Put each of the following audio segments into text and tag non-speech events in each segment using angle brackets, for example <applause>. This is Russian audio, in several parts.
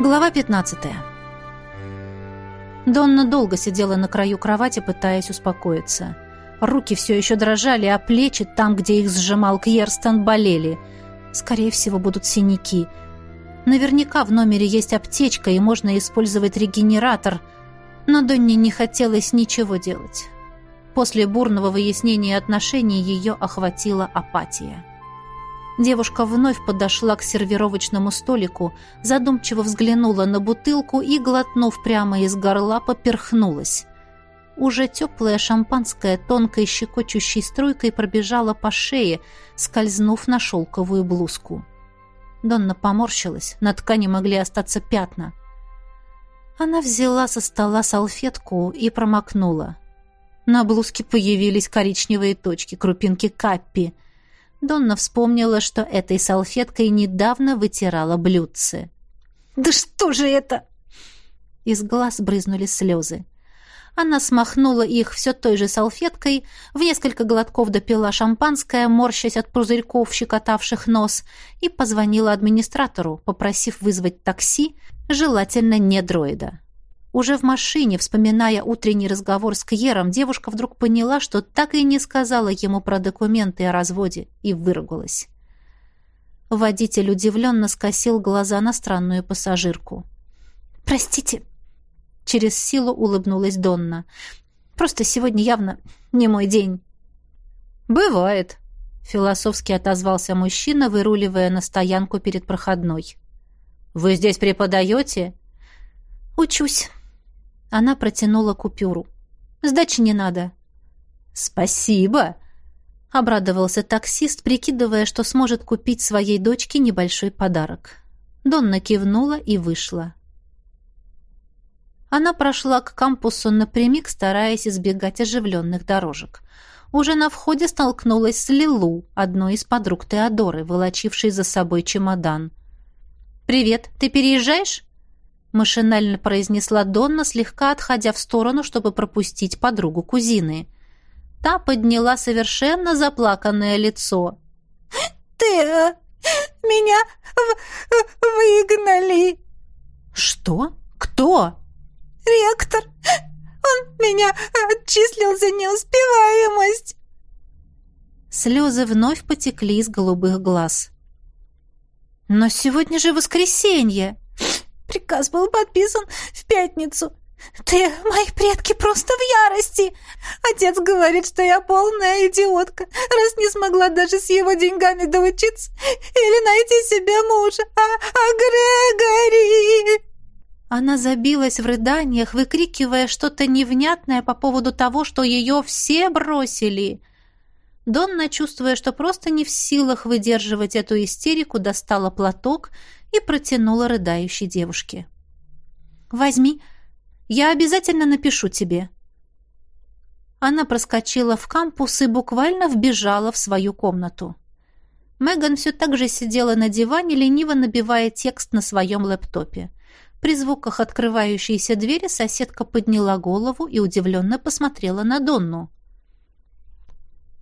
Глава 15. Донна долго сидела на краю кровати, пытаясь успокоиться. Руки все еще дрожали, а плечи, там, где их сжимал Кьерстон, болели. Скорее всего, будут синяки. Наверняка в номере есть аптечка, и можно использовать регенератор, но Донне не хотелось ничего делать. После бурного выяснения отношений ее охватила апатия. Девушка вновь подошла к сервировочному столику, задумчиво взглянула на бутылку и, глотнув прямо из горла, поперхнулась. Уже теплое шампанское тонкой щекочущей струйкой пробежало по шее, скользнув на шелковую блузку. Донна поморщилась, на ткани могли остаться пятна. Она взяла со стола салфетку и промокнула. На блузке появились коричневые точки, крупинки каппи — Донна вспомнила, что этой салфеткой недавно вытирала блюдце. «Да что же это?» Из глаз брызнули слезы. Она смахнула их все той же салфеткой, в несколько глотков допила шампанское, морщась от пузырьков, щекотавших нос, и позвонила администратору, попросив вызвать такси, желательно не дроида. Уже в машине, вспоминая утренний разговор с Кьером, девушка вдруг поняла, что так и не сказала ему про документы о разводе, и выругалась. Водитель удивленно скосил глаза на странную пассажирку. «Простите», — через силу улыбнулась Донна. «Просто сегодня явно не мой день». «Бывает», — философски отозвался мужчина, выруливая на стоянку перед проходной. «Вы здесь преподаете?» «Учусь», она протянула купюру. «Сдачи не надо». «Спасибо!» — обрадовался таксист, прикидывая, что сможет купить своей дочке небольшой подарок. Донна кивнула и вышла. Она прошла к кампусу напрямик, стараясь избегать оживленных дорожек. Уже на входе столкнулась с Лилу, одной из подруг Теодоры, волочившей за собой чемодан. «Привет, ты переезжаешь?» Машинально произнесла Донна, слегка отходя в сторону, чтобы пропустить подругу кузины. Та подняла совершенно заплаканное лицо. «Ты... Э, меня выгнали!» «Что? Кто?» «Ректор! Он меня отчислил за неуспеваемость!» Слезы вновь потекли из голубых глаз. «Но сегодня же воскресенье!» Приказ был подписан в пятницу. Ты, мои предки, просто в ярости. Отец говорит, что я полная идиотка, раз не смогла даже с его деньгами доучиться или найти себе мужа. А, а Грегори... Она забилась в рыданиях, выкрикивая что-то невнятное по поводу того, что ее все бросили. Донна, чувствуя, что просто не в силах выдерживать эту истерику, достала платок и протянула рыдающей девушке. «Возьми, я обязательно напишу тебе». Она проскочила в кампус и буквально вбежала в свою комнату. Меган все так же сидела на диване, лениво набивая текст на своем лэптопе. При звуках открывающейся двери соседка подняла голову и удивленно посмотрела на Донну.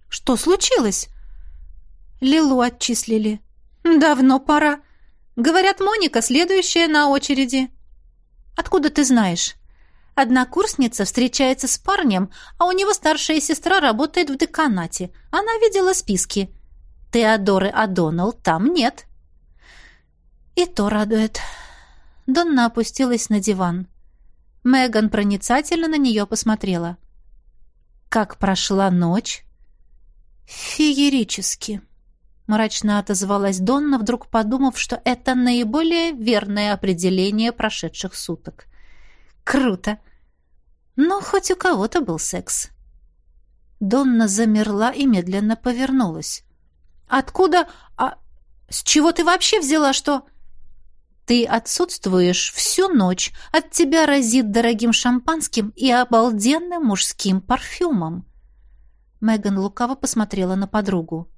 «Что случилось?» «Лилу отчислили». «Давно пора. Говорят, Моника следующая на очереди. Откуда ты знаешь? Однокурсница встречается с парнем, а у него старшая сестра работает в деканате. Она видела списки. Теодоры Адоналл там нет. И то радует. Донна опустилась на диван. Меган проницательно на нее посмотрела. Как прошла ночь? Феерически мрачно отозвалась Донна, вдруг подумав, что это наиболее верное определение прошедших суток. Круто. Но хоть у кого-то был секс. Донна замерла и медленно повернулась. Откуда? А с чего ты вообще взяла, что ты отсутствуешь всю ночь? От тебя разит дорогим шампанским и обалденным мужским парфюмом. Меган лукаво посмотрела на подругу.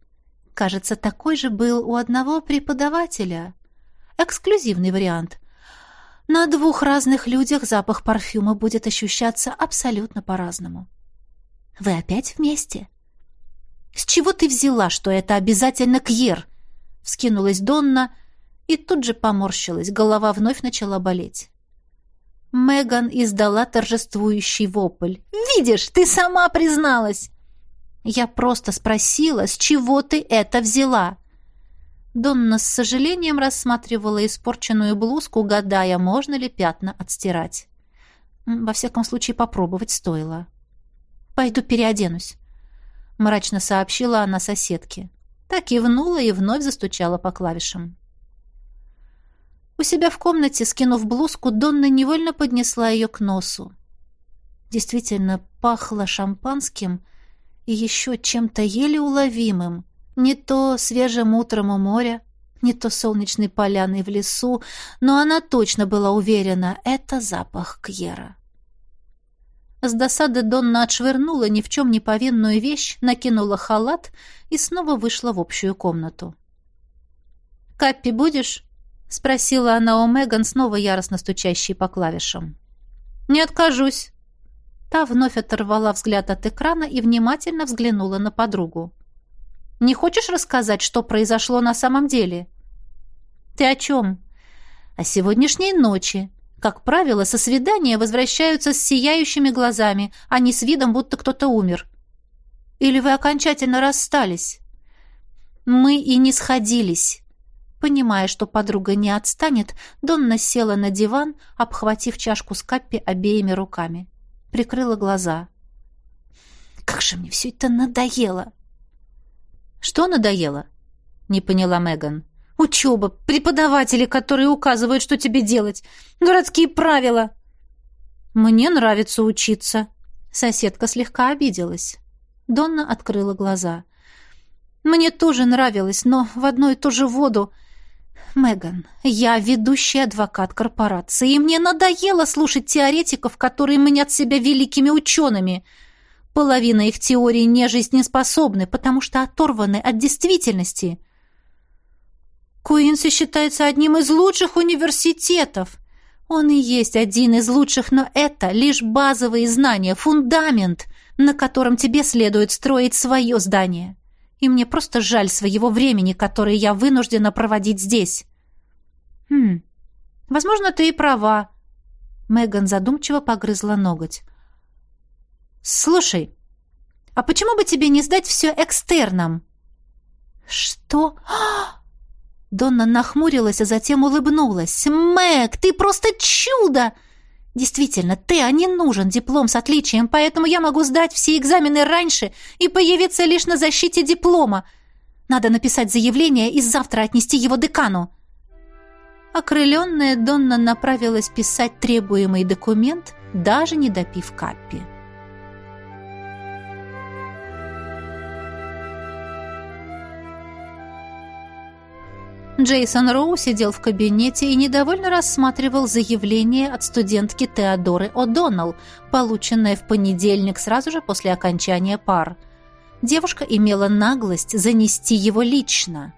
Кажется, такой же был у одного преподавателя. Эксклюзивный вариант. На двух разных людях запах парфюма будет ощущаться абсолютно по-разному. Вы опять вместе? С чего ты взяла, что это обязательно Кьер? Вскинулась Донна И тут же поморщилась, голова вновь начала болеть. Меган издала торжествующий вопль. «Видишь, ты сама призналась!» «Я просто спросила, с чего ты это взяла?» Донна с сожалением рассматривала испорченную блузку, гадая, можно ли пятна отстирать. Во всяком случае, попробовать стоило. «Пойду переоденусь», — мрачно сообщила она соседке. Так кивнула и вновь застучала по клавишам. У себя в комнате, скинув блузку, Донна невольно поднесла ее к носу. Действительно, пахло шампанским и еще чем-то еле уловимым. Не то свежим утром у моря, не то солнечной поляной в лесу, но она точно была уверена — это запах Кьера. С досады Донна отшвырнула ни в чем не повинную вещь, накинула халат и снова вышла в общую комнату. «Каппи будешь?» — спросила она у Меган, снова яростно стучащей по клавишам. «Не откажусь». Та вновь оторвала взгляд от экрана и внимательно взглянула на подругу. «Не хочешь рассказать, что произошло на самом деле?» «Ты о чем?» «О сегодняшней ночи. Как правило, со свидания возвращаются с сияющими глазами, а не с видом, будто кто-то умер. Или вы окончательно расстались? Мы и не сходились. Понимая, что подруга не отстанет, Донна села на диван, обхватив чашку с каппи обеими руками. Прикрыла глаза. «Как же мне все это надоело!» «Что надоело?» — не поняла Меган. Учеба, преподаватели, которые указывают, что тебе делать. Дурацкие правила. Мне нравится учиться. Соседка слегка обиделась. Донна открыла глаза. Мне тоже нравилось, но в одну и ту же воду. Меган, я ведущий адвокат корпорации, и мне надоело слушать теоретиков, которые мнят себя великими учеными. Половина их теорий не жизнеспособны, потому что оторваны от действительности. Куинси считается одним из лучших университетов. Он и есть один из лучших, но это лишь базовые знания, фундамент, на котором тебе следует строить свое здание. И мне просто жаль своего времени, которое я вынуждена проводить здесь. Хм, возможно, ты и права. Меган задумчиво погрызла ноготь. Слушай, а почему бы тебе не сдать все экстерном? Что? <gasps> Донна нахмурилась, а затем улыбнулась. «Мэг, ты просто чудо!» «Действительно, ты, а не нужен диплом с отличием, поэтому я могу сдать все экзамены раньше и появиться лишь на защите диплома. Надо написать заявление и завтра отнести его декану». Окрыленная Донна направилась писать требуемый документ, даже не допив каппи. Джейсон Роу сидел в кабинете и недовольно рассматривал заявление от студентки Теодоры О'Доннелл, полученное в понедельник сразу же после окончания пар. Девушка имела наглость занести его лично.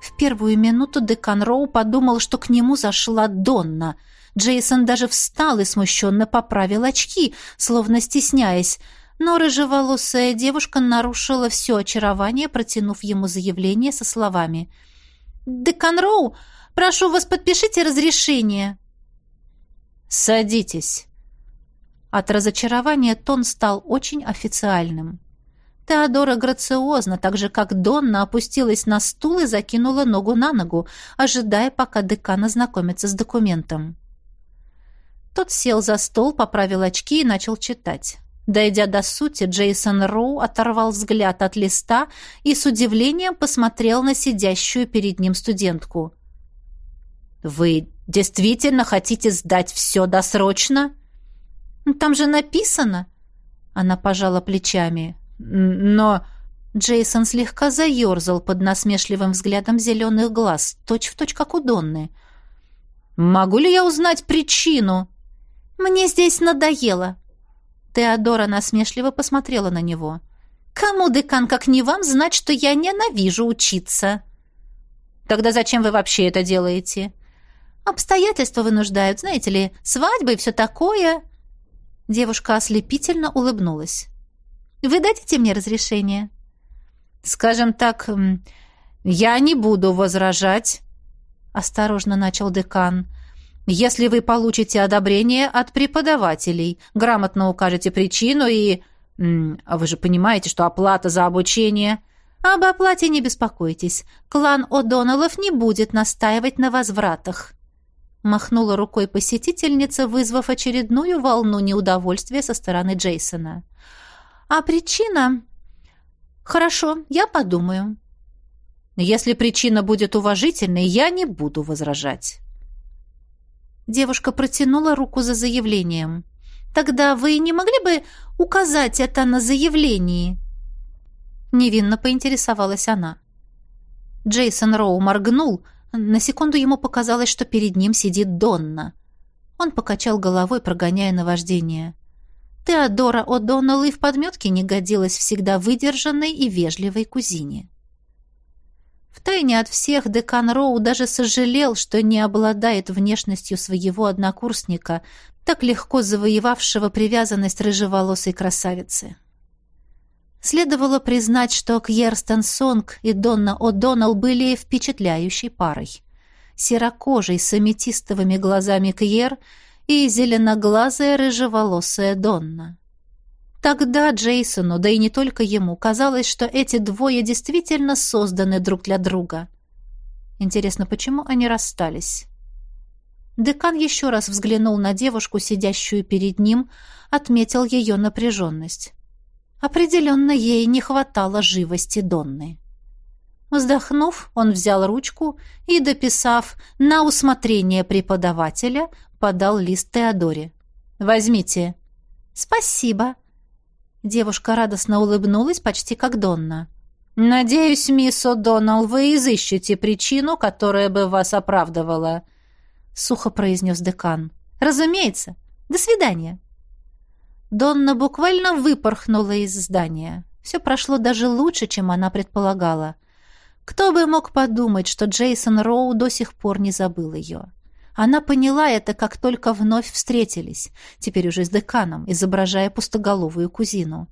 В первую минуту декан Роу подумал, что к нему зашла Донна. Джейсон даже встал и смущенно поправил очки, словно стесняясь, но рыжеволосая девушка нарушила все очарование, протянув ему заявление со словами — «Декан Роу, прошу вас, подпишите разрешение». «Садитесь». От разочарования тон стал очень официальным. Теодора грациозно, так же как Донна, опустилась на стул и закинула ногу на ногу, ожидая, пока декан ознакомится с документом. Тот сел за стол, поправил очки и начал читать. Дойдя до сути, Джейсон Роу оторвал взгляд от листа и с удивлением посмотрел на сидящую перед ним студентку. «Вы действительно хотите сдать все досрочно?» «Там же написано!» Она пожала плечами. «Но...» Джейсон слегка заерзал под насмешливым взглядом зеленых глаз, точь-в-точь, точь, как у Донны. «Могу ли я узнать причину?» «Мне здесь надоело», Теодора насмешливо посмотрела на него. «Кому, декан, как не вам, знать, что я ненавижу учиться?» «Тогда зачем вы вообще это делаете?» «Обстоятельства вынуждают, знаете ли, свадьбы и все такое». Девушка ослепительно улыбнулась. «Вы дадите мне разрешение?» «Скажем так, я не буду возражать». — осторожно начал декан. «Если вы получите одобрение от преподавателей, грамотно укажете причину и... Вы же понимаете, что оплата за обучение...» «Об оплате не беспокойтесь. Клан О'Доннеллов не будет настаивать на возвратах», махнула рукой посетительница, вызвав очередную волну неудовольствия со стороны Джейсона. А причина? Хорошо, я подумаю. Если причина будет уважительной, я не буду возражать. Девушка протянула руку за заявлением. Тогда вы не могли бы указать это на заявлении? Невинно поинтересовалась она. Джейсон Роу моргнул, на секунду ему показалось, что перед ним сидит Донна. Он покачал головой, прогоняя наваждение. Теодора О'Доннелл и в подметке не годилась всегда выдержанной и вежливой кузине. Втайне от всех декан Роу даже сожалел, что не обладает внешностью своего однокурсника, так легко завоевавшего привязанность рыжеволосой красавицы. Следовало признать, что Кьерстен Сонг и Донна О'Доннелл были впечатляющей парой. Серокожий с аметистовыми глазами Кьер и зеленоглазая рыжеволосая Донна. Тогда Джейсону, да и не только ему, казалось, что эти двое действительно созданы друг для друга. Интересно, почему они расстались? Декан еще раз взглянул на девушку, сидящую перед ним, отметил ее напряженность. Определенно ей не хватало живости Донны. Вздохнув, он взял ручку и, дописав «на усмотрение преподавателя», подал лист Теодоре. «Возьмите». «Спасибо». Девушка радостно улыбнулась, почти как Донна. «Надеюсь, мисс О'Доннелл, вы изыщете причину, которая бы вас оправдывала», — сухо произнес декан. «Разумеется. До свидания». Донна буквально выпорхнула из здания. Все прошло даже лучше, чем она предполагала. Кто бы мог подумать, что Джейсон Роу до сих пор не забыл ее. Она поняла это, как только вновь встретились, теперь уже с деканом, изображая пустоголовую кузину.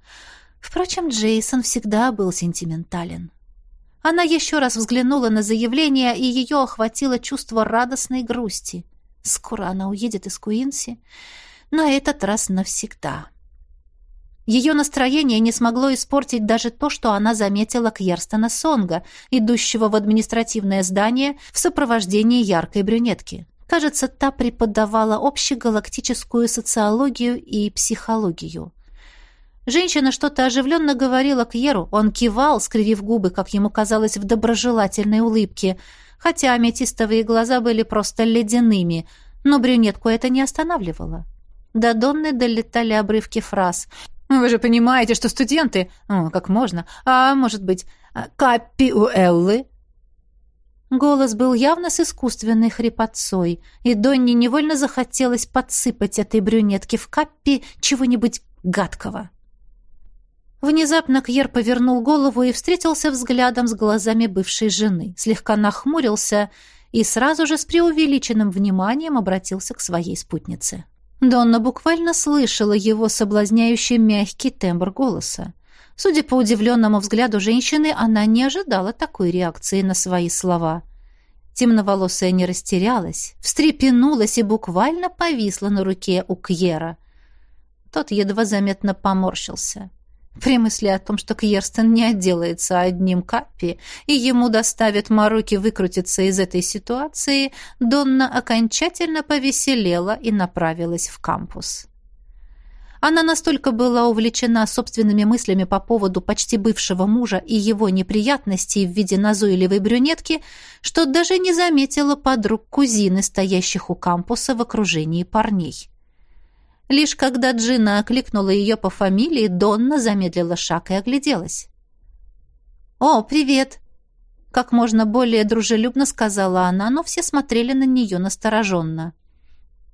Впрочем, Джейсон всегда был сентиментален. Она еще раз взглянула на заявление, и ее охватило чувство радостной грусти. Скоро она уедет из Куинси, на этот раз навсегда. Ее настроение не смогло испортить даже то, что она заметила Кьерстона Сонга, идущего в административное здание в сопровождении яркой брюнетки. Кажется, та преподавала общегалактическую социологию и психологию. Женщина что-то оживленно говорила Кьеру, он кивал, скривив губы, как ему казалось, в доброжелательной улыбке, хотя аметистовые глаза были просто ледяными, но брюнетку это не останавливало. До Донны долетали обрывки фраз. «Вы же понимаете, что студенты...» «Как можно? А может быть, каппи у Эллы?» Голос был явно с искусственной хрипотцой, и Донни невольно захотелось подсыпать этой брюнетке в каппи чего-нибудь гадкого. Внезапно Кьер повернул голову и встретился взглядом с глазами бывшей жены, слегка нахмурился и сразу же с преувеличенным вниманием обратился к своей спутнице. Донна буквально слышала его соблазняющий мягкий тембр голоса. Судя по удивленному взгляду женщины, она не ожидала такой реакции на свои слова. Темноволосая не растерялась, встрепенулась и буквально повисла на руке у Кьера. Тот едва заметно поморщился. При мысли о том, что Кьерстен не отделается одним каппи, и ему доставят мороки выкрутиться из этой ситуации, Донна окончательно повеселела и направилась в кампус. Она настолько была увлечена собственными мыслями по поводу почти бывшего мужа и его неприятностей в виде назойливой брюнетки, что даже не заметила подруг кузины, стоящих у кампуса в окружении парней. Лишь когда Джина окликнула ее по фамилии, Донна замедлила шаг и огляделась. «О, привет!» Как можно более дружелюбно сказала она, но все смотрели на нее настороженно.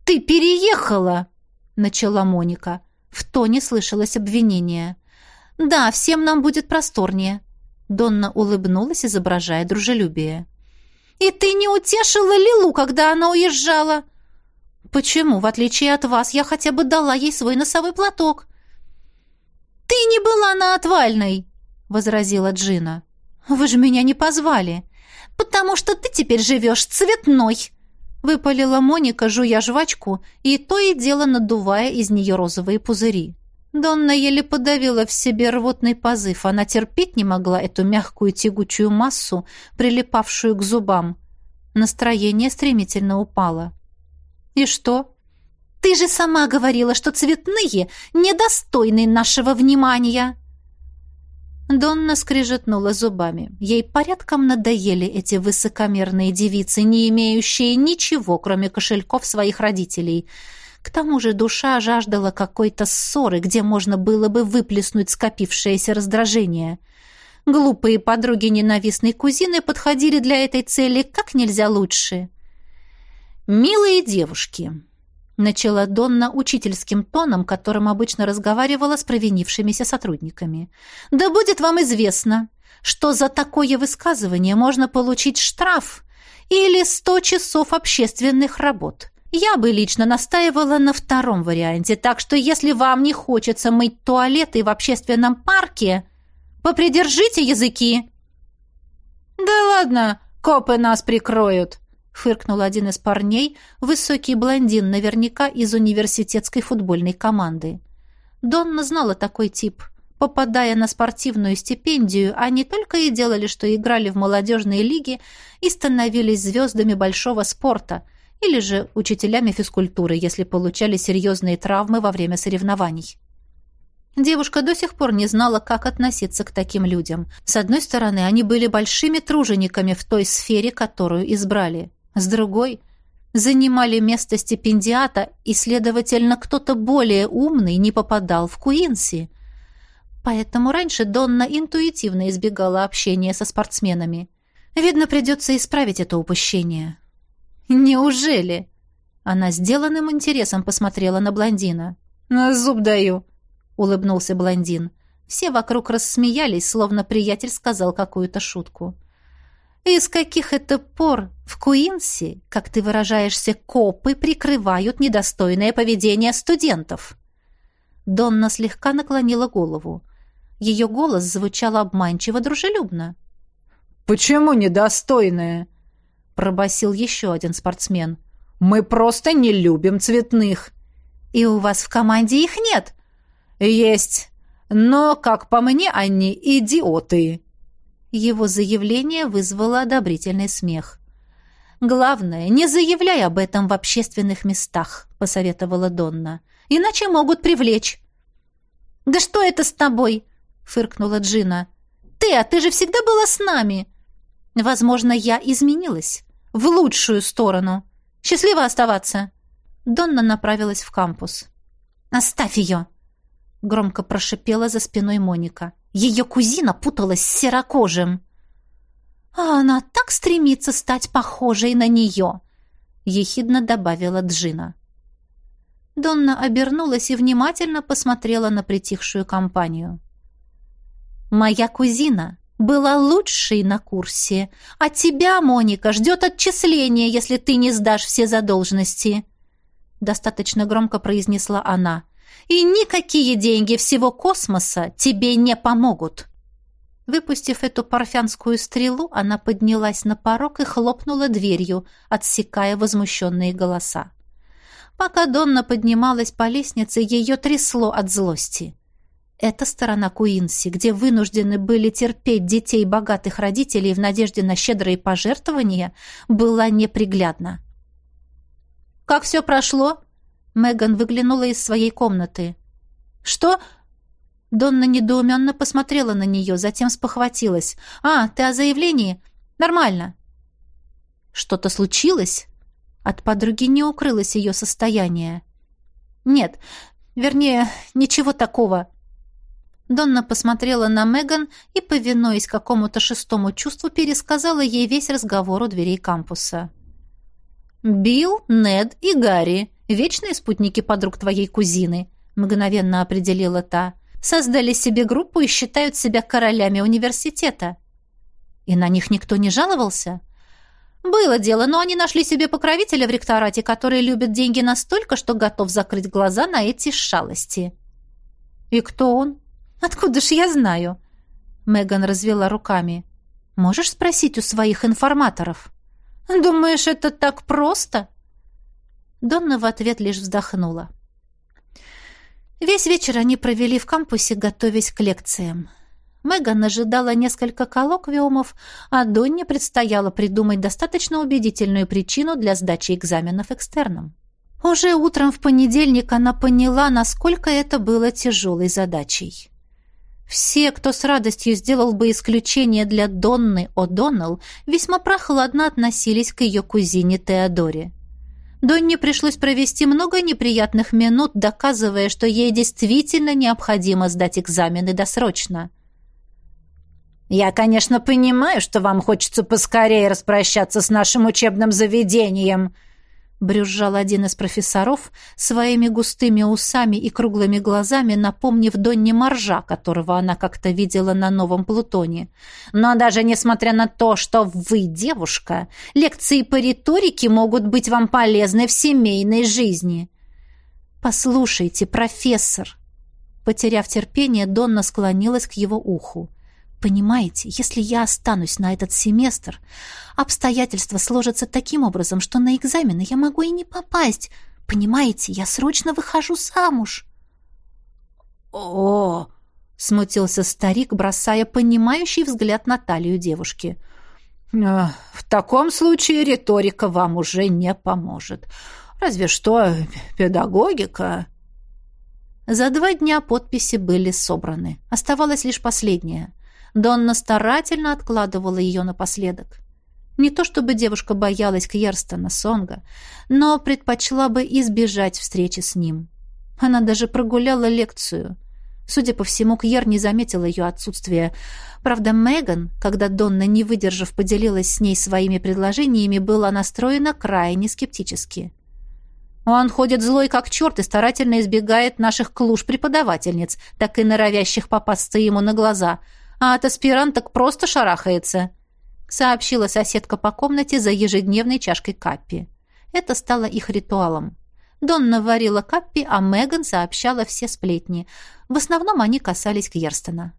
«Ты переехала!» — начала Моника. В тоне слышалось обвинение. «Да, всем нам будет просторнее». Донна улыбнулась, изображая дружелюбие. «И ты не утешила Лилу, когда она уезжала?» «Почему, в отличие от вас, я хотя бы дала ей свой носовой платок?» «Ты не была на отвальной!» — возразила Джина. «Вы же меня не позвали!» «Потому что ты теперь живешь цветной!» Выпалила Моника, жуя жвачку, и то и дело надувая из нее розовые пузыри. Донна еле подавила в себе рвотный позыв. Она терпеть не могла эту мягкую тягучую массу, прилипавшую к зубам. Настроение стремительно упало. «И что?» «Ты же сама говорила, что цветные недостойны нашего внимания!» Донна скрижетнула зубами. Ей порядком надоели эти высокомерные девицы, не имеющие ничего, кроме кошельков своих родителей. К тому же душа жаждала какой-то ссоры, где можно было бы выплеснуть скопившееся раздражение. Глупые подруги ненавистной кузины подходили для этой цели как нельзя лучше. «Милые девушки», начала Донна учительским тоном, которым обычно разговаривала с провинившимися сотрудниками. «Да будет вам известно, что за такое высказывание можно получить штраф или сто часов общественных работ. Я бы лично настаивала на втором варианте, так что если вам не хочется мыть туалеты в общественном парке, попридержите языки». «Да ладно, копы нас прикроют», фыркнул один из парней, высокий блондин, наверняка из университетской футбольной команды. Донна знала такой тип. Попадая на спортивную стипендию, они только и делали, что играли в молодежные лиги и становились звездами большого спорта или же учителями физкультуры, если получали серьезные травмы во время соревнований. Девушка до сих пор не знала, как относиться к таким людям. С одной стороны, они были большими тружениками в той сфере, которую избрали. С другой занимали место стипендиата, и, следовательно, кто-то более умный не попадал в Куинси. Поэтому раньше Донна интуитивно избегала общения со спортсменами. Видно, придется исправить это упущение. «Неужели?» Она сделанным интересом посмотрела на блондина. «На зуб даю», — улыбнулся блондин. Все вокруг рассмеялись, словно приятель сказал какую-то шутку. Из каких это пор в Куинси, как ты выражаешься, копы прикрывают недостойное поведение студентов? Донна слегка наклонила голову. Ее голос звучал обманчиво дружелюбно. «Почему недостойное?» — пробасил еще один спортсмен. «Мы просто не любим цветных». «И у вас в команде их нет?» «Есть. Но, как по мне, они идиоты». Его заявление вызвало одобрительный смех. «Главное, не заявляй об этом в общественных местах», — посоветовала Донна. «Иначе могут привлечь». «Да что это с тобой?» — фыркнула Джина. «Ты, а ты же всегда была с нами!» «Возможно, я изменилась. В лучшую сторону. Счастливо оставаться!» Донна направилась в кампус. «Оставь ее!» — громко прошипела за спиной Моника. Ее кузина путалась с серокожим. «А она так стремится стать похожей на нее!» — ехидно добавила Джина. Донна обернулась и внимательно посмотрела на притихшую компанию. «Моя кузина была лучшей на курсе, а тебя, Моника, ждет отчисление, если ты не сдашь все задолженности!» Достаточно громко произнесла она и никакие деньги всего космоса тебе не помогут. Выпустив эту парфянскую стрелу, она поднялась на порог и хлопнула дверью, отсекая возмущенные голоса. Пока Донна поднималась по лестнице, ее трясло от злости. Эта сторона Куинси, где вынуждены были терпеть детей богатых родителей в надежде на щедрые пожертвования, была неприглядна. «Как все прошло?» Меган выглянула из своей комнаты. «Что?» Донна недоуменно посмотрела на нее, затем спохватилась. «А, ты о заявлении? Нормально». «Что-то случилось?» От подруги не укрылось ее состояние. «Нет, вернее, ничего такого». Донна посмотрела на Меган и, повинуясь какому-то шестому чувству, пересказала ей весь разговор у дверей кампуса. «Билл, Нед и Гарри вечные спутники подруг твоей кузины», — мгновенно определила та. «Создали себе группу и считают себя королями университета». «И на них никто не жаловался?» «Было дело, но они нашли себе покровителя в ректорате, который любит деньги настолько, что готов закрыть глаза на эти шалости». «И кто он?» «Откуда ж я знаю?» Меган развела руками. Можешь спросить у своих информаторов? Думаешь, это так просто? Донна в ответ лишь вздохнула. Весь вечер они провели в кампусе, готовясь к лекциям. Меган ожидала несколько коллоквиумов, а Донне предстояло придумать достаточно убедительную причину для сдачи экзаменов экстерном. Уже утром в понедельник она поняла, насколько это было тяжелой задачей. Все, кто с радостью сделал бы исключение для Донны О'Доннелл, весьма прохладно относились к ее кузине Теодоре. Донне пришлось провести много неприятных минут, доказывая, что ей действительно необходимо сдать экзамены досрочно. «Я, конечно, понимаю, что вам хочется поскорее распрощаться с нашим учебным заведением», брюзжал один из профессоров своими густыми усами и круглыми глазами, напомнив Донне Моржа, которого она как-то видела на новом Плутоне. «Но даже несмотря на то, что вы девушка, лекции по риторике могут быть вам полезны в семейной жизни». «Послушайте, профессор!» Потеряв терпение, Донна склонилась к его уху. Понимаете, если я останусь на этот семестр, обстоятельства сложатся таким образом, что на экзамены я могу и не попасть. Понимаете, я срочно выхожу замуж. О, смутился старик, бросая понимающий взгляд на талию девушки. «Э, в таком случае риторика вам уже не поможет. Разве что педагогика. За два дня подписи были собраны. Оставалась лишь последняя. Донна старательно откладывала ее напоследок. Не то чтобы девушка боялась Кьерстона Сонга, но предпочла бы избежать встречи с ним. Она даже прогуляла лекцию. Судя по всему, Кьер не заметил ее отсутствия. Правда, Меган, когда Донна, не выдержав, поделилась с ней своими предложениями, была настроена крайне скептически. Он ходит злой как черт и старательно избегает наших клуж-преподавательниц, так и норовящих попасться ему на глаза — а от аспиранток просто шарахается», — сообщила соседка по комнате за ежедневной чашкой каппи. Это стало их ритуалом. Донна варила каппи, а Меган сообщала все сплетни. В основном они касались Кьерстена.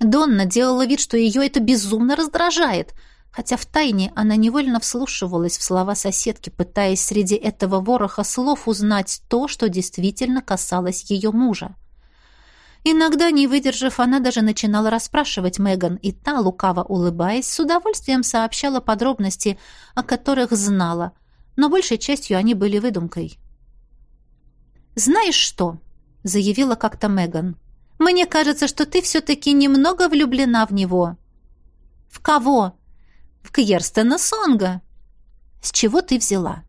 Донна делала вид, что ее это безумно раздражает, хотя втайне она невольно вслушивалась в слова соседки, пытаясь среди этого вороха слов узнать то, что действительно касалось ее мужа. Иногда, не выдержав, она даже начинала расспрашивать Меган, и та, лукаво улыбаясь, с удовольствием сообщала подробности, о которых знала, но большей частью они были выдумкой. «Знаешь что?» — заявила как-то Меган. «Мне кажется, что ты все-таки немного влюблена в него». «В кого?» «В Кьерстена Сонга». «С чего ты взяла?»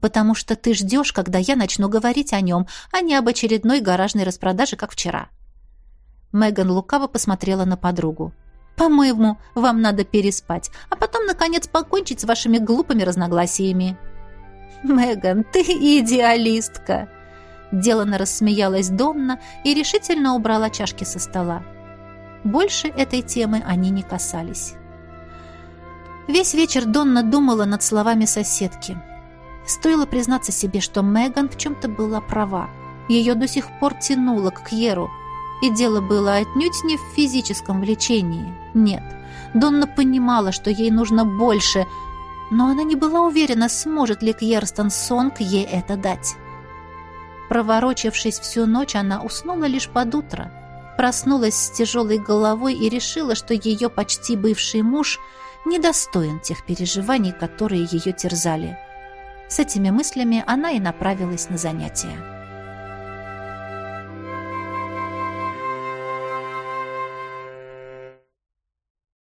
«Потому что ты ждешь, когда я начну говорить о нем, а не об очередной гаражной распродаже, как вчера». Меган лукаво посмотрела на подругу. «По-моему, вам надо переспать, а потом, наконец, покончить с вашими глупыми разногласиями». «Меган, ты идеалистка!» Делано рассмеялась Донна и решительно убрала чашки со стола. Больше этой темы они не касались. Весь вечер Донна думала над словами соседки. Стоило признаться себе, что Меган в чем-то была права. Ее до сих пор тянуло к Кьеру – и дело было отнюдь не в физическом влечении. Нет, Донна понимала, что ей нужно больше, но она не была уверена, сможет ли Кьерстон Сонг ей это дать. Проворочившись всю ночь, она уснула лишь под утро. Проснулась с тяжелой головой и решила, что ее почти бывший муж недостоин тех переживаний, которые ее терзали. С этими мыслями она и направилась на занятия.